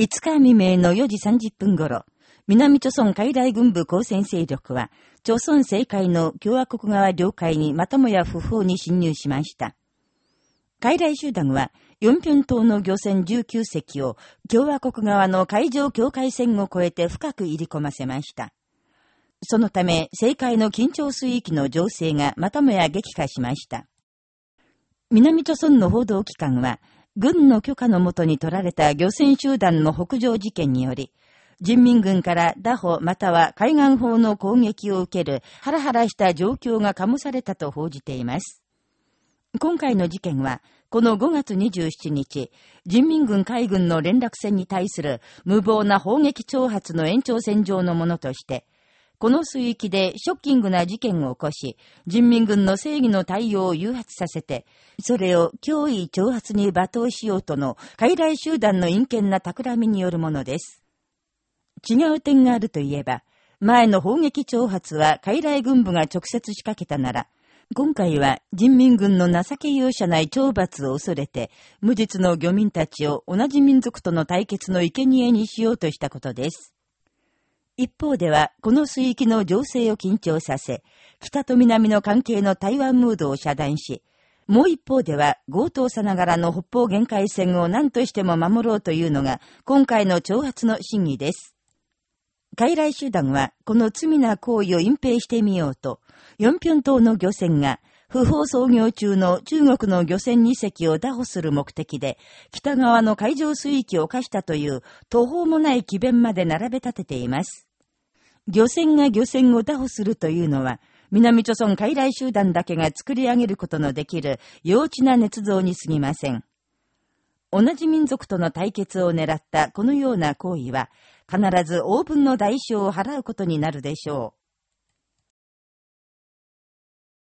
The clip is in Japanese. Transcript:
5日未明の4時30分頃、南朝村海来軍部交戦勢力は、朝鮮政界の共和国側領海にまたもや不法に侵入しました。海来集団は、ヨンピョン島の漁船19隻を共和国側の海上境界線を越えて深く入り込ませました。そのため、政界の緊張水域の情勢がまたもや激化しました。南朝村の報道機関は、軍の許可のもとに取られた漁船集団の北上事件により、人民軍から打歩または海岸法の攻撃を受けるハラハラした状況が醸されたと報じています。今回の事件は、この5月27日、人民軍海軍の連絡船に対する無謀な砲撃挑発の延長線上のものとして、この水域でショッキングな事件を起こし、人民軍の正義の対応を誘発させて、それを脅威挑発に罵倒しようとの傀儡集団の陰険な企みによるものです。違う点があるといえば、前の砲撃挑発は傀儡軍部が直接仕掛けたなら、今回は人民軍の情け容赦ない懲罰を恐れて、無実の漁民たちを同じ民族との対決の生贄にしようとしたことです。一方では、この水域の情勢を緊張させ、北と南の関係の台湾ムードを遮断し、もう一方では、強盗さながらの北方限界線を何としても守ろうというのが、今回の挑発の真意です。傀儡集団は、この罪な行為を隠蔽してみようと、ヨンピョン島の漁船が、不法操業中の中国の漁船2隻を打破する目的で、北側の海上水域を犯したという途方もない奇弁まで並べ立てています。漁船が漁船を打破するというのは、南朝村傀儡集団だけが作り上げることのできる幼稚な捏造に過ぎません。同じ民族との対決を狙ったこのような行為は、必ず応分の代償を払うことになるでしょう。